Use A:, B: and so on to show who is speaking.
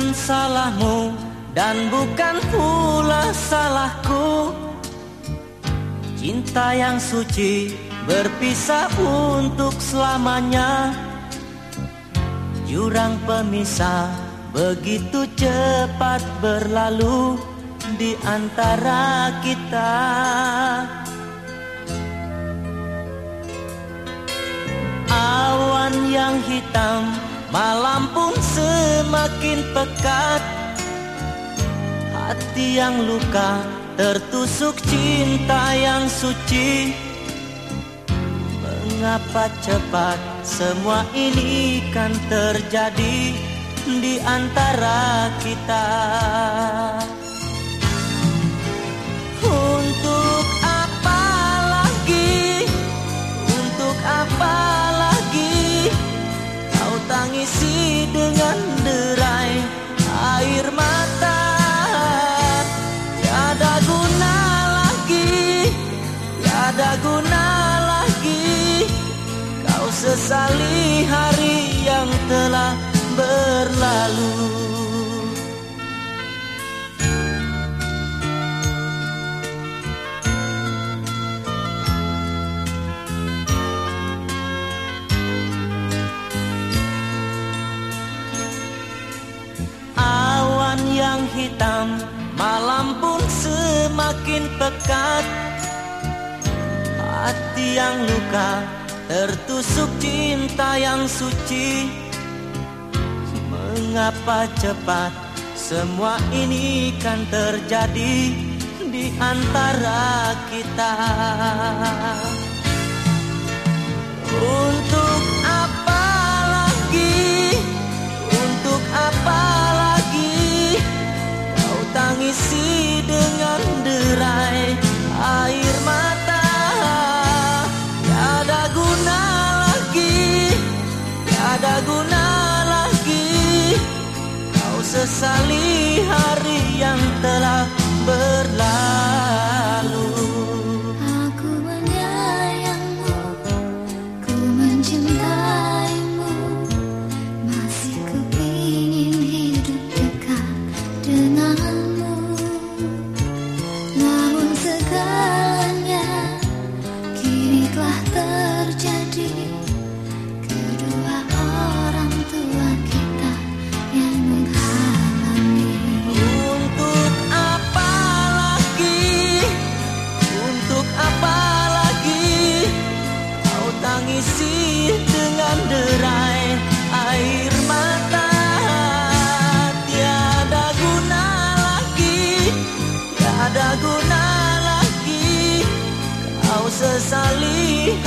A: salahmu dan bukan pula salahku. Cinta yang suci berpisah untuk selamanya. Jurang pemisah begitu cepat berlalu di antara kita. Awan yang hitam malam pun semakin pekat. Hati yang luka tertusuk cinta yang suci. Mengapa cepat semua ini kan terjadi di antara kita tangisi dengan derai air mata. Ada guna lagi. Kau sesali hari yang telah berlalu yang hitam Malam pun semakin pekat. Hati yang luka tertusuk cinta yang suci. Mengapa cepat semua ini kan terjadi di antara kita? Untuk Kau sesali sesali